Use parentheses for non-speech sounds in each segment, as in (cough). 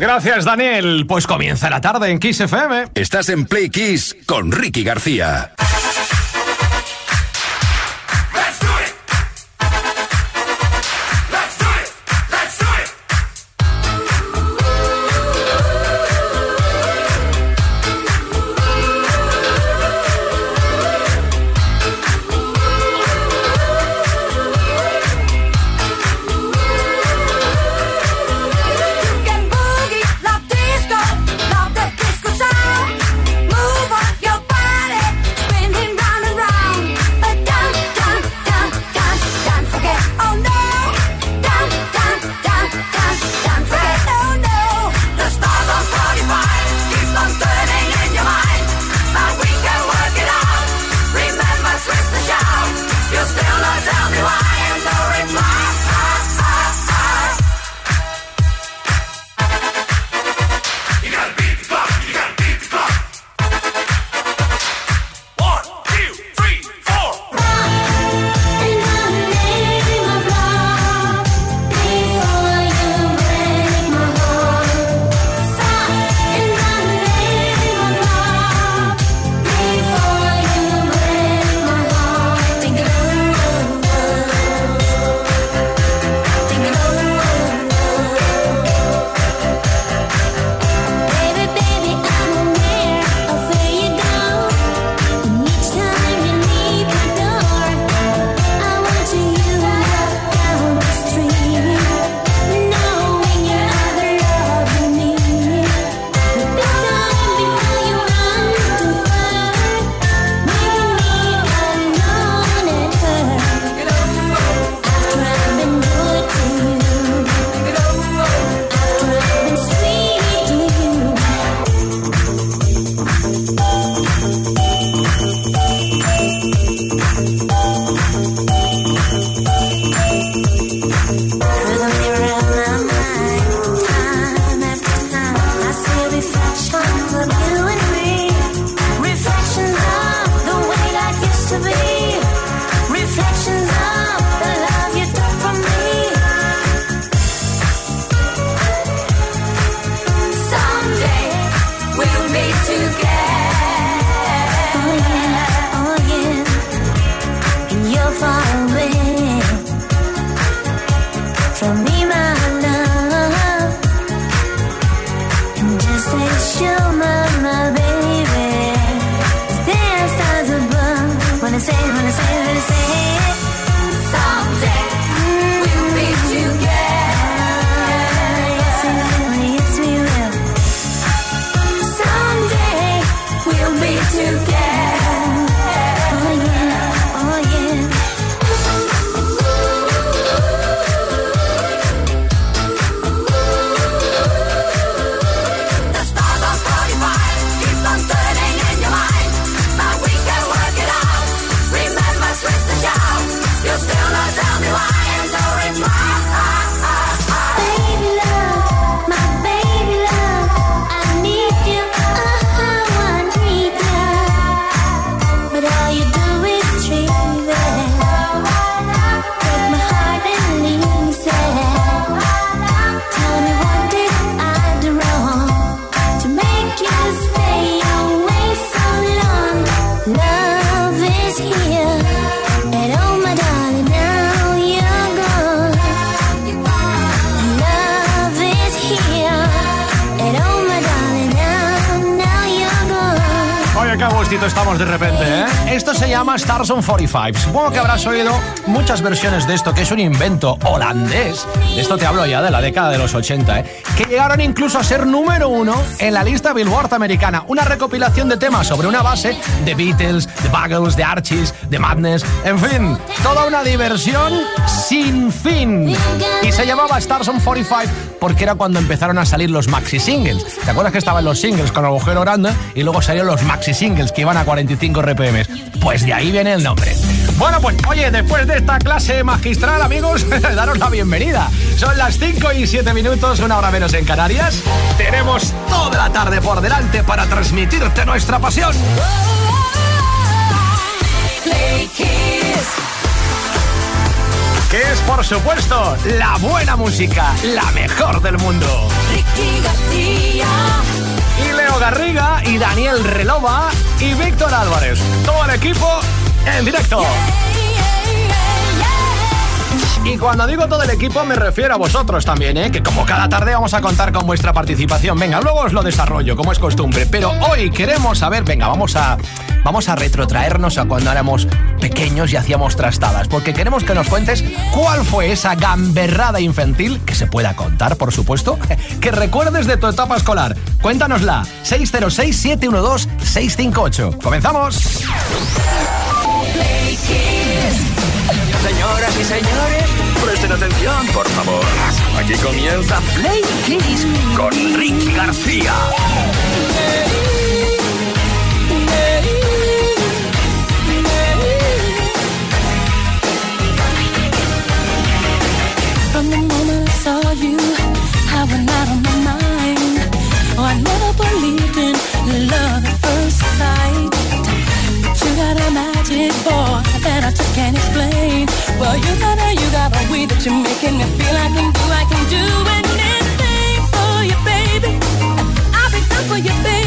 Gracias, Daniel. Pues comienza la tarde en Kiss FM. Estás en Play Kiss con Ricky García. Llama Stars on 45. Supongo que habrás oído muchas versiones de esto, que es un invento holandés. De esto te hablo ya de la década de los 80, ¿eh? Que llegaron incluso a ser número uno en la lista Billboard americana. Una recopilación de temas sobre una base de Beatles, de Buggles, de Archies, de Madness, en fin, toda una diversión sin fin. Y se llamaba Stars on 45 porque era cuando empezaron a salir los maxi singles. ¿Te acuerdas que estaban los singles con agujero grande y luego salieron los maxi singles que iban a 45 RPM? Pues de ahí viene el nombre. Bueno, pues oye, después de esta clase magistral, amigos, (laughs) daros la bienvenida. Son las 5 y 7 minutos, una hora menos en Canarias. Tenemos toda la tarde por delante para transmitirte nuestra pasión que es, por supuesto, la buena música, la mejor del mundo. Ricky García y Leo Garriga y Daniel Relova y Víctor Álvarez. Todo el equipo en directo. Y cuando digo todo el equipo me refiero a vosotros también, ¿eh? que como cada tarde vamos a contar con vuestra participación. Venga, luego os lo desarrollo, como es costumbre. Pero hoy queremos saber, venga, vamos a, vamos a retrotraernos a cuando éramos pequeños y hacíamos trastadas, porque queremos que nos cuentes cuál fue esa gamberrada infantil, que se pueda contar, por supuesto, (laughs) que recuerdes de tu etapa escolar. Cuéntanosla, 606-712-658. ¡Comenzamos! Señoras y señores, presten atención, por favor. Aquí comienza Play Kiss con Ricky García. Got a magic boy that I just can't explain. Well, you got a, you got a way that you're making me feel I can do, I can do anything for you, baby. I'll be done for you, baby.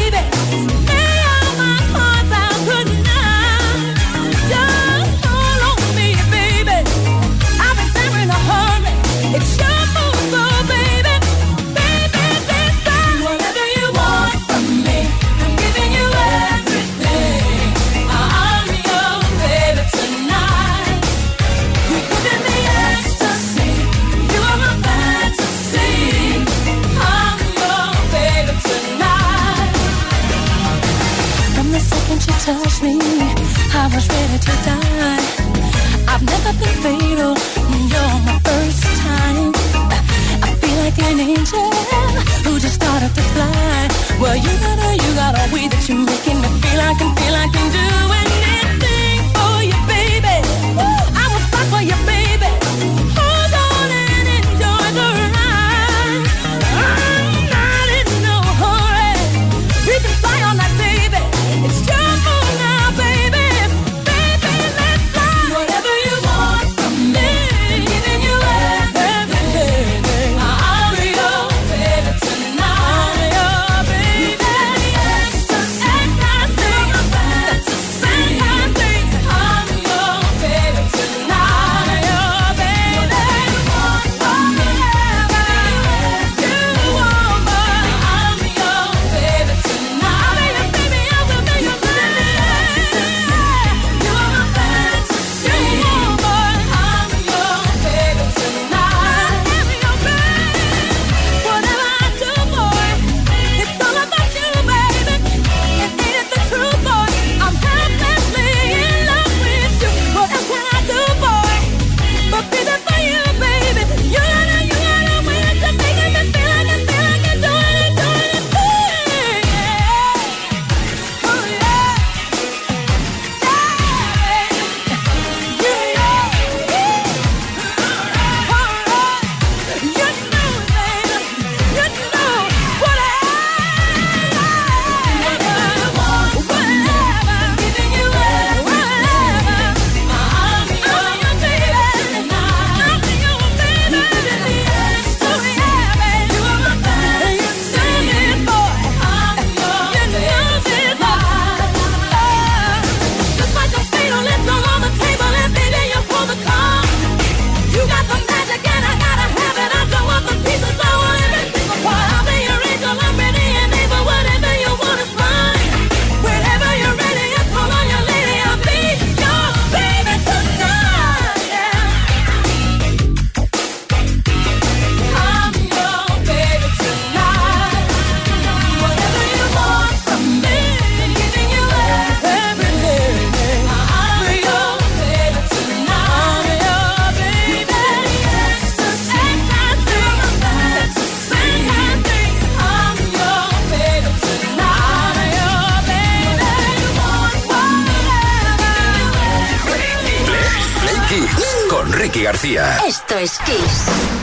Esto es Kiss.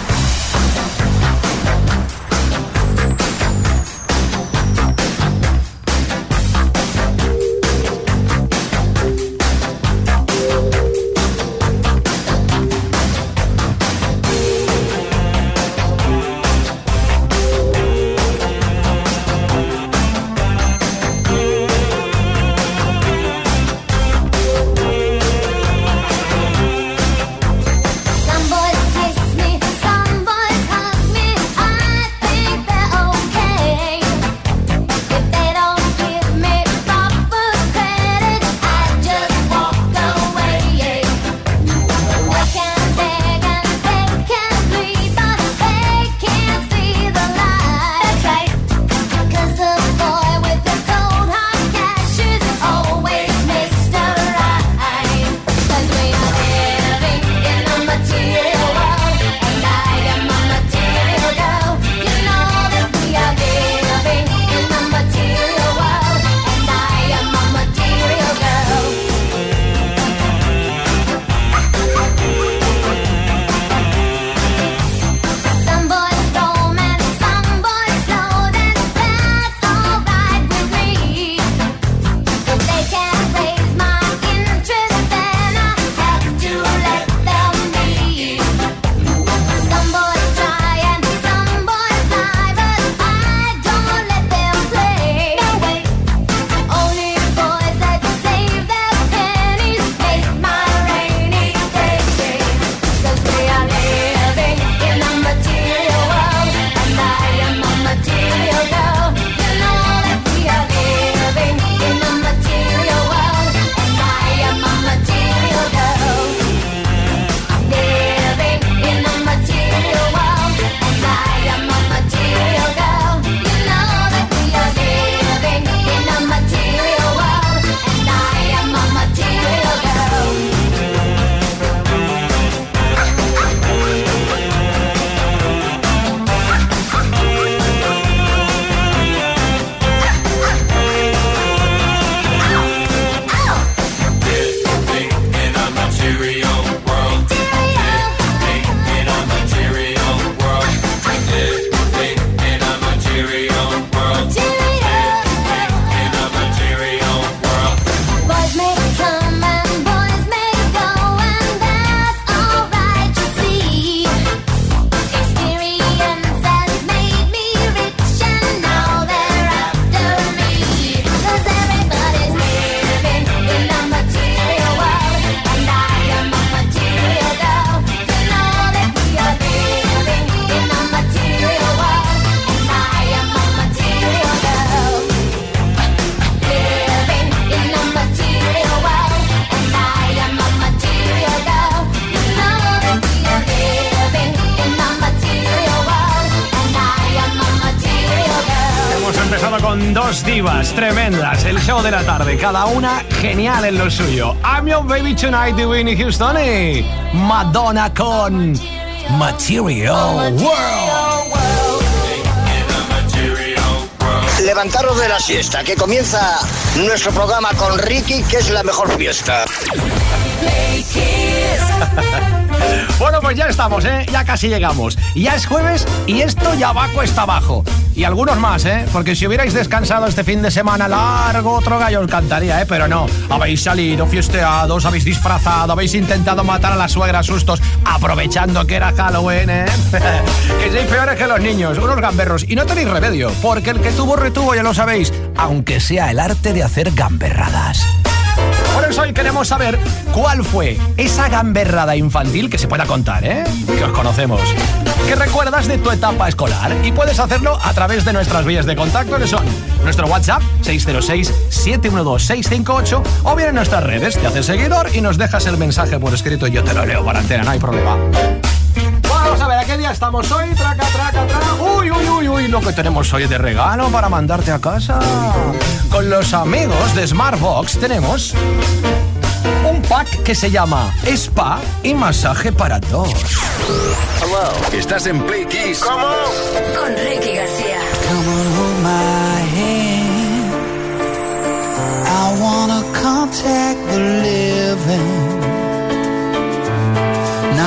Dos divas tremendas, el show de la tarde, cada una genial en lo suyo. I'm your baby tonight de Winnie Houston y Madonna con Material World. Levantaros de la siesta, que comienza nuestro programa con Ricky, que es la mejor fiesta. Bueno, pues ya estamos, ¿eh? Ya casi llegamos. Ya es jueves y esto ya va cuesta abajo. Y algunos más, ¿eh? Porque si hubierais descansado este fin de semana largo, otro gallo os cantaría, ¿eh? Pero no. Habéis salido fiesteado, os habéis disfrazado, habéis intentado matar a la suegra a sustos, aprovechando que era Halloween, ¿eh? (laughs) que sois peores que los niños, unos gamberros. Y no tenéis remedio, porque el que tuvo retuvo, ya lo sabéis, aunque sea el arte de hacer gamberradas. Por eso hoy queremos saber cuál fue esa gamberrada infantil que se pueda contar, ¿eh? Que os conocemos. ¿Qué recuerdas de tu etapa escolar? Y puedes hacerlo a través de nuestras vías de contacto, que son nuestro WhatsApp 606-712-658 o bien en nuestras redes, te haces seguidor y nos dejas el mensaje por escrito y yo te lo leo para antena, no hay problema. Qué día estamos hoy? Traca, traca, traca. Uy, uy, uy, uy, lo que tenemos hoy de regalo para mandarte a casa. Con los amigos de Smartbox tenemos un pack que se llama Spa y masaje para dos. Estás en Play Kiss. Con Ricky García. Come on, hold my hand. I wanna contact the living.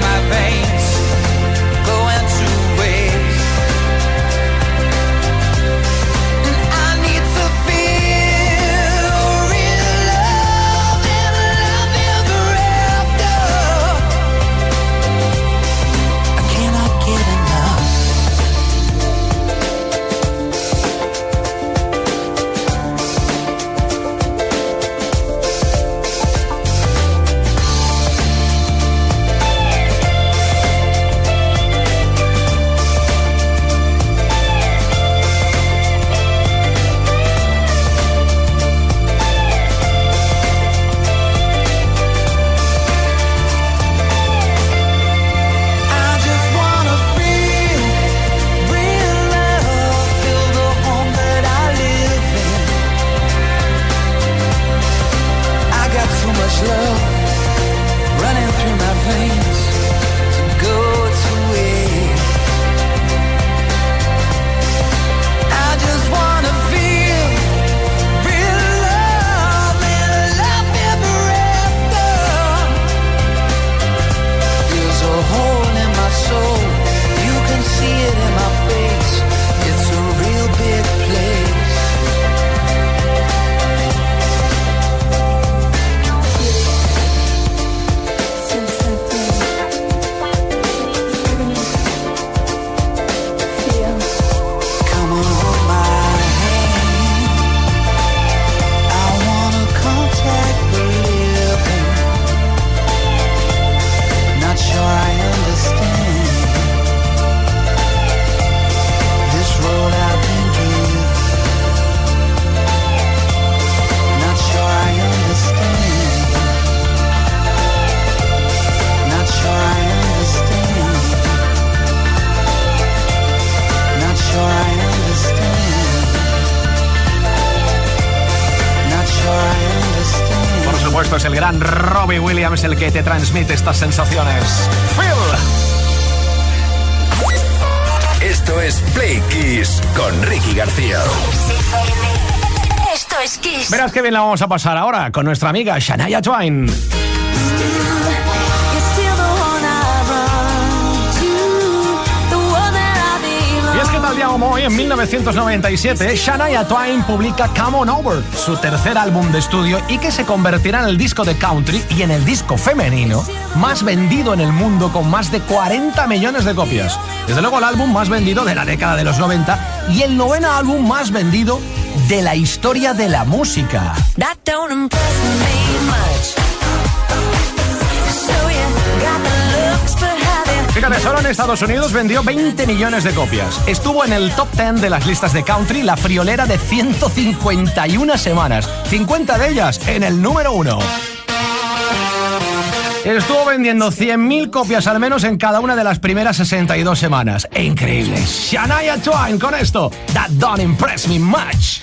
My veins, es el que te transmite estas sensaciones. Phil. Esto es Play Kiss con Ricky García. Esto es Kiss. Verás qué bien la vamos a pasar ahora con nuestra amiga Shania Twain. como hoy, en 1997, Shania Twain publica Come On Over, su tercer álbum de estudio y que se convertirá en el disco de country y en el disco femenino más vendido en el mundo con más de 40 millones de copias. Desde luego el álbum más vendido de la década de los 90 y el noveno álbum más vendido de la historia de la música. Fíjate, solo en Estados Unidos vendió 20 millones de copias. Estuvo en el top 10 de las listas de country la friolera de 151 semanas. 50 de ellas en el número 1. Estuvo vendiendo 100.000 copias al menos en cada una de las primeras 62 semanas. Increíble. Shania Twain con esto. That don't impress me much.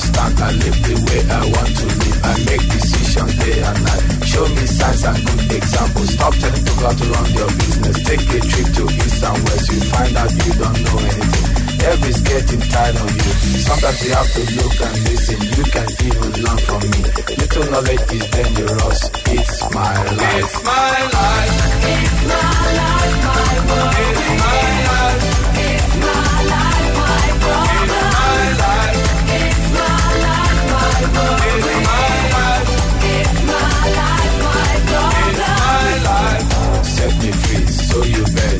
Understand? I live the way I want to live. I make decisions day and night. Show me signs and good examples. Stop telling people how to run their business. Take a trip to east and west. You find out you don't know anything. Everybody's getting tired of you. Sometimes you have to look and listen. You can even learn from me. Little knowledge is dangerous. It's my life. It's my life. It's my life, my world. It's my life. So you bet,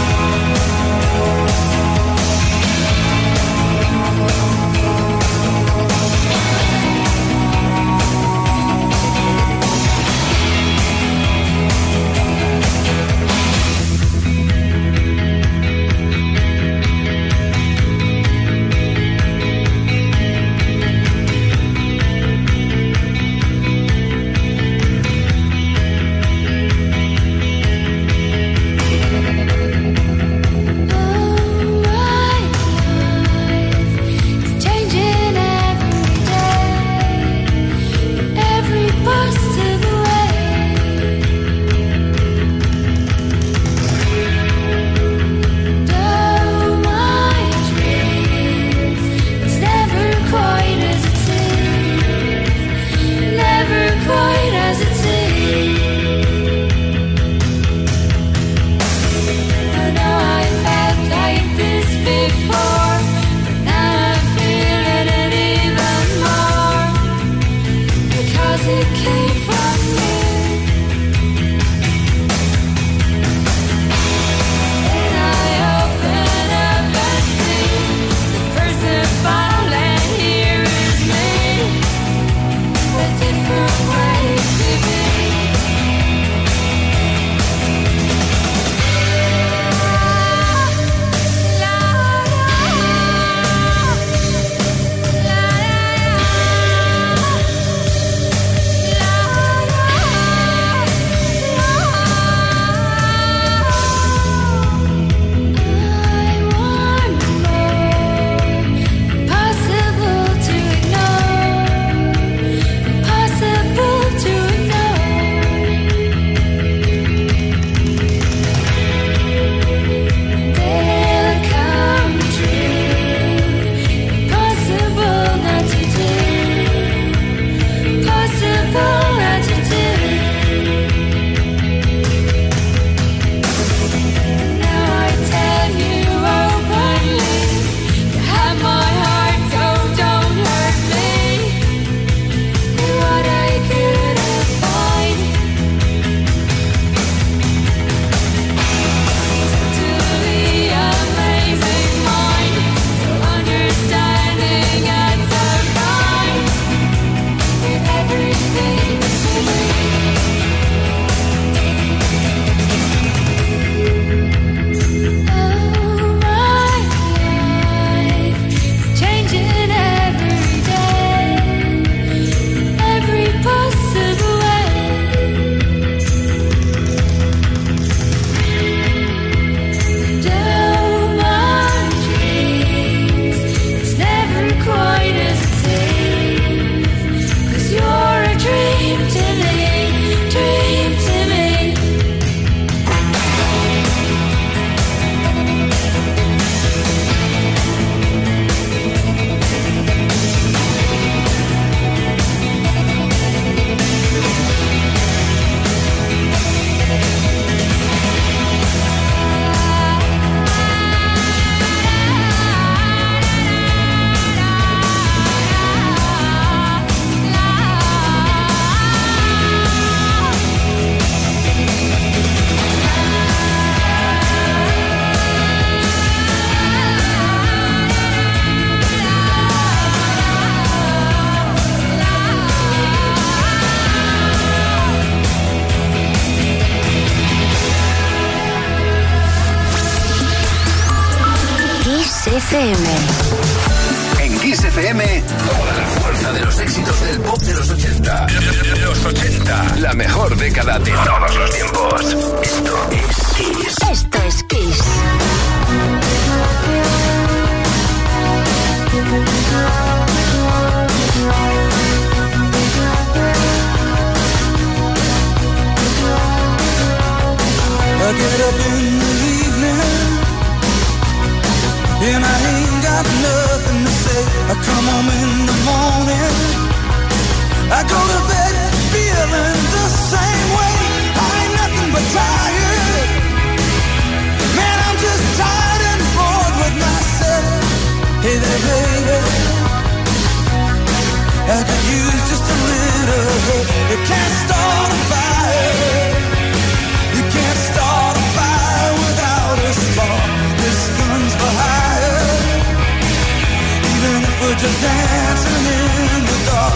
Just dancing in the dark.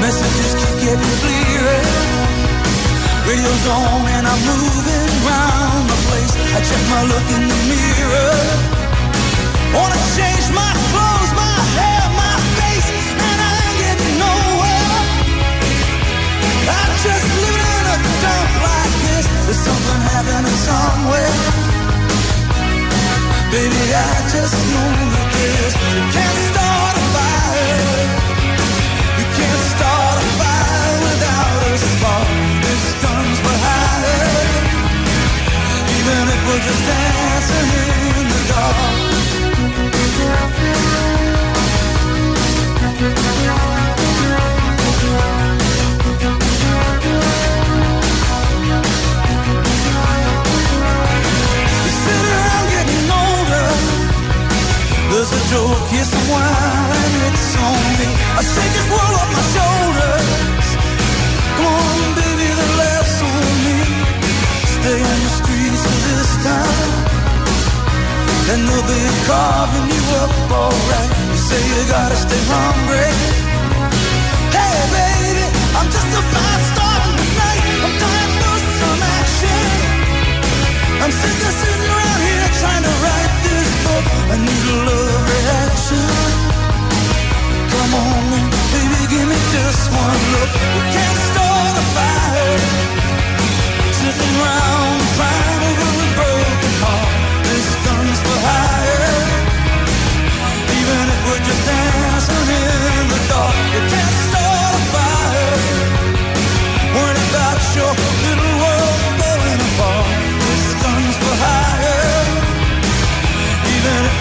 Messages keep getting clearer. Radio's on and I'm moving round the place. I check my look in the mirror. Just dancing in a town blackness is something happening somewhere. Baby i just knew the dark. Joke, here's some wine, and it's on me. I shake this world off my shoulders. Come on, baby, the laughs on me. Stay on the streets of this town. And they'll be carving you up alright. You say you gotta stay hungry. Hey, baby, I'm just a fast star tonight. I'm dying for some action. I'm sick of sitting around here trying to write this book. I need a love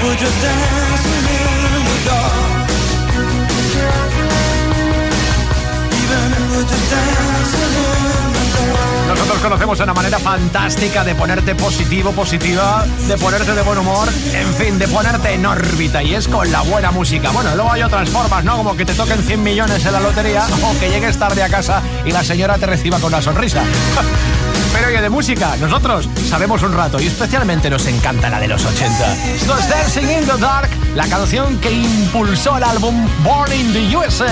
we're just dancing in Nosotros conocemos una manera fantástica de ponerte positivo, positiva, de ponerte de buen humor, en fin, de ponerte en órbita y es con la buena música. Bueno, luego hay otras formas, ¿no? Como que te toquen 100 millones en la lotería (laughs) o que llegues tarde a casa y la señora te reciba con una sonrisa. (laughs) Pero oye, de música, nosotros sabemos un rato y especialmente nos encanta la de los 80. Esto es Dancing in the Dark, la canción que impulsó el álbum Born in the USA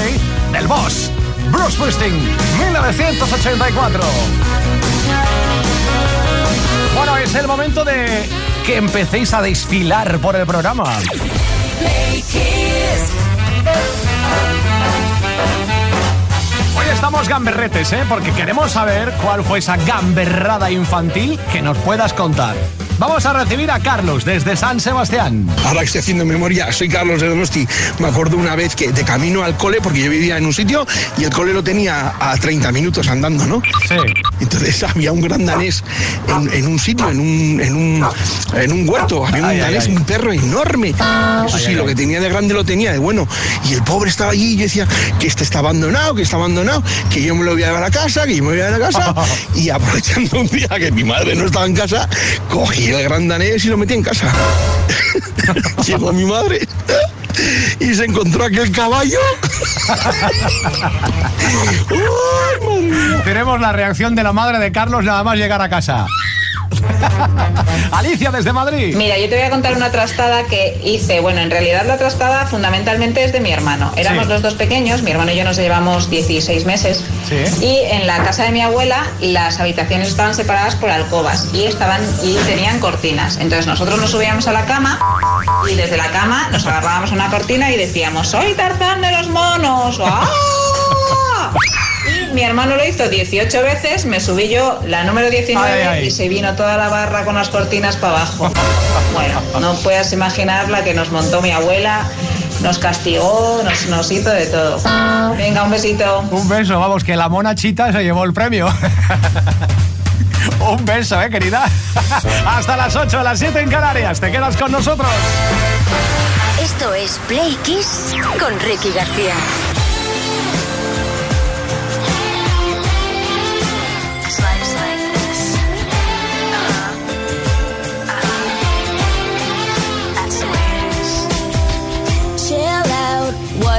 del boss, Bruce Springsteen, 1984. Es el momento de que empecéis a desfilar por el programa. Hoy estamos gamberretes, ¿eh? Porque queremos saber cuál fue esa gamberrada infantil que nos puedas contar. Vamos a recibir a Carlos desde San Sebastián. Ahora que estoy haciendo memoria, soy Carlos de Donosti. Me acuerdo una vez que de camino al cole, porque yo vivía en un sitio y el cole lo tenía a 30 minutos andando, ¿no? Sí. Entonces (laughs) había un gran danés en, en un sitio, en un, en un, en un huerto. Había un Ay, danés, ay. un perro enorme. Eso sí, lo que tenía de grande lo tenía de bueno. Y el pobre estaba allí y yo decía que este está abandonado, que está abandonado, que yo me lo voy a llevar a casa, que yo me voy a llevar a casa. (laughs) y aprovechando un día que mi madre no estaba en casa, cogí el gran danés y lo metí en casa. (laughs) Llegó mi madre y se encontró aquel caballo. (laughs) Mía. Tenemos la reacción de la madre de Carlos nada más llegar a casa. (laughs) Alicia desde Madrid. Mira, yo te voy a contar una trastada que hice. Bueno, en realidad la trastada fundamentalmente es de mi hermano. Éramos Sí. los dos pequeños, mi hermano y yo nos llevamos 16 meses. Sí. Y en la casa de mi abuela las habitaciones estaban separadas por alcobas y estaban y tenían cortinas. Entonces nosotros nos subíamos a la cama y desde la cama nos agarrábamos a una cortina y decíamos, soy Tarzán de los monos. ¡Ah! (laughs) Y mi hermano lo hizo 18 veces, me subí yo la número 19 Ay, ay. y se vino toda la barra con las cortinas para abajo. (laughs) Bueno, no puedes imaginar la que nos montó mi abuela, nos castigó, nos, nos hizo de todo. Venga, un besito. Un beso, vamos, que la mona chita se llevó el premio. (laughs) Un beso, eh, querida. (laughs) Hasta las 8, las 7 en Canarias. Te quedas con nosotros. Esto es Play Kiss con Ricky García.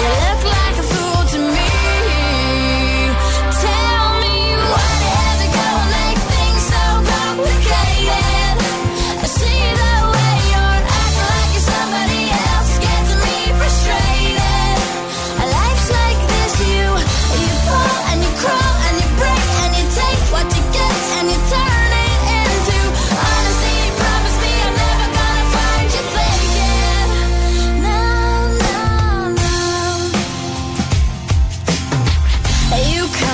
Yeah.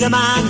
your mind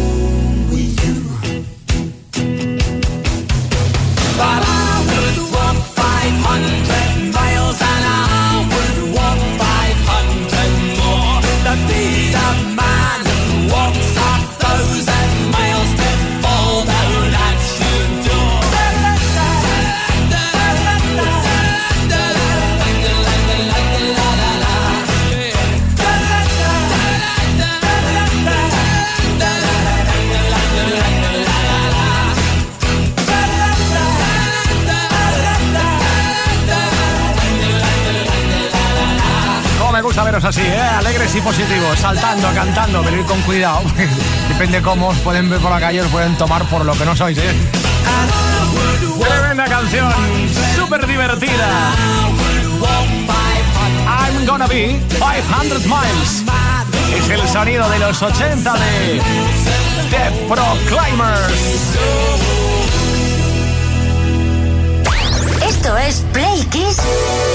Así, ¿eh? alegres y positivos, saltando, cantando, pero ir con cuidado. (laughs) Depende cómo os pueden ver por la calle, os pueden tomar por lo que no sois. ¿eh? Tremenda canción, súper divertida. I'm gonna be 500 miles. Es el sonido de los 80 de The Proclaimers. Esto es Play Kiss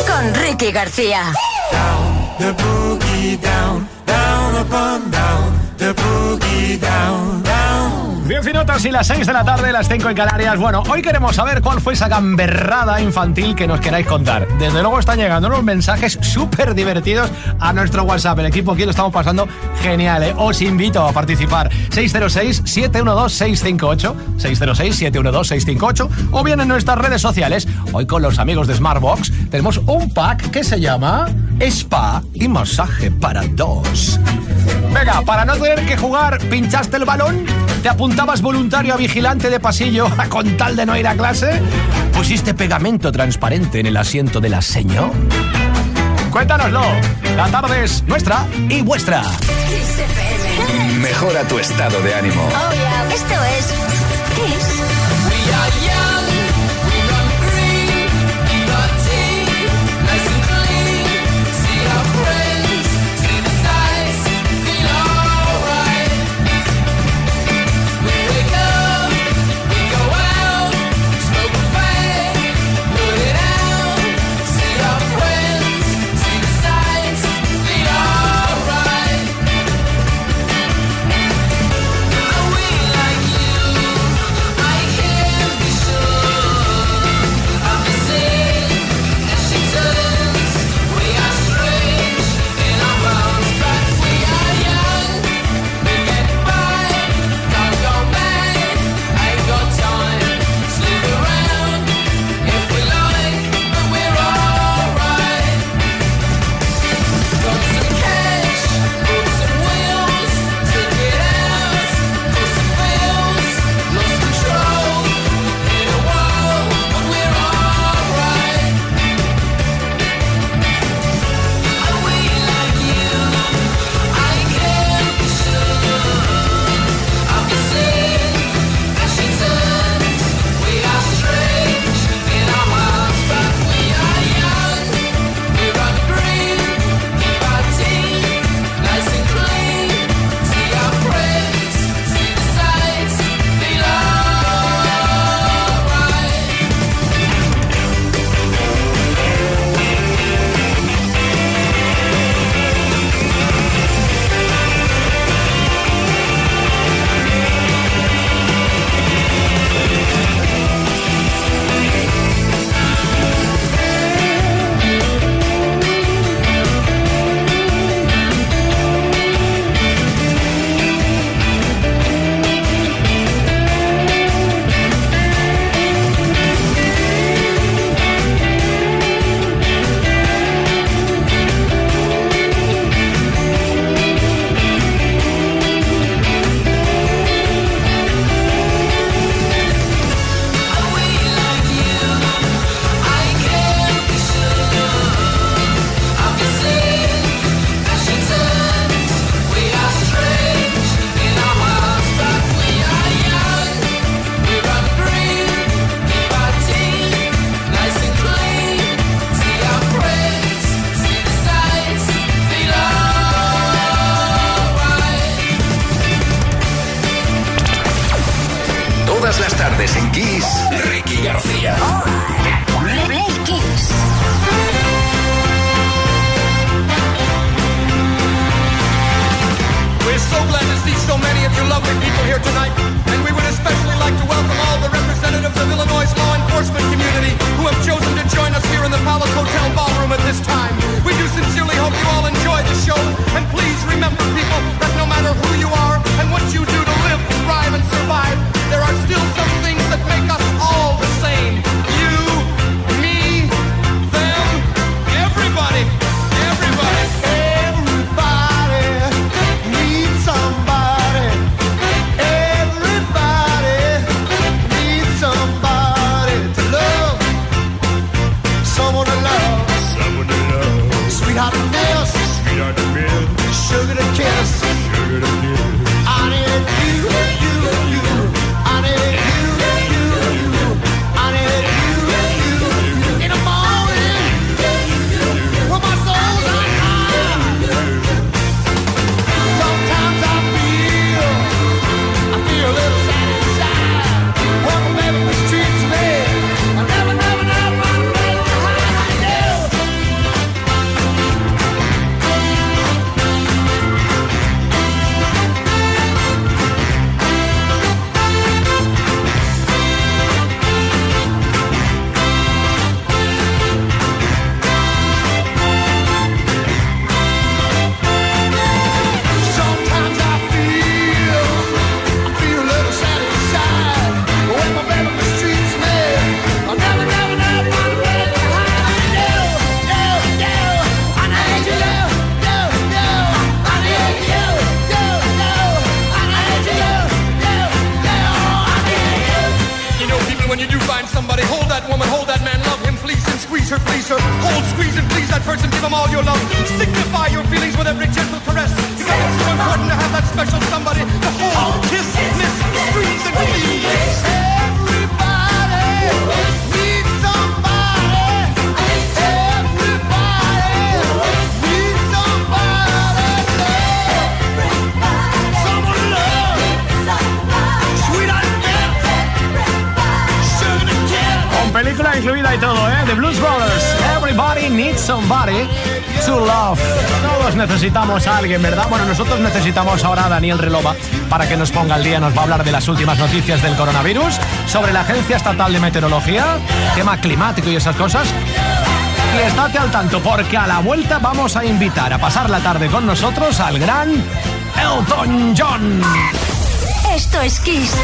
con Ricky García. The boogie down, down upon down, the boogie down, down. 10 minutos y las 6 de la tarde, las 5 en Canarias. Bueno, hoy queremos saber cuál fue esa gamberrada infantil que nos queráis contar. Desde luego están llegando unos mensajes súper divertidos a nuestro WhatsApp. El equipo aquí lo estamos pasando genial, ¿eh? Os invito a participar. 606-712-658, 606-712-658 o bien en nuestras redes sociales. Hoy con los amigos de Smartbox tenemos un pack que se llama Spa y Masaje para dos. Venga, para no tener que jugar, ¿pinchaste el balón? ¿Te apuntabas voluntario a vigilante de pasillo (laughs) con tal de no ir a clase? ¿Pusiste pegamento transparente en el asiento de la señor? Cuéntanoslo. La tarde es nuestra y vuestra. Mejora tu estado de ánimo. Esto es Kiss. I can't be tardes en Kiss, Ricky García. We're so glad to see so many of you lovely people here tonight, and we would especially like to welcome all the representatives of Illinois' law enforcement community who have chosen to join us here in the Palace Hotel ballroom at this time. We do sincerely hope you all enjoy the show, and please remember, people, that no matter who you are alguien, ¿verdad? Bueno, nosotros necesitamos ahora a Daniel Relova para que nos ponga al día. Nos va a hablar de las últimas noticias del coronavirus, sobre la Agencia Estatal de Meteorología, tema climático y esas cosas. Y estate al tanto porque a la vuelta vamos a invitar a pasar la tarde con nosotros al gran Elton John. Esto es Kiss.